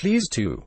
Please to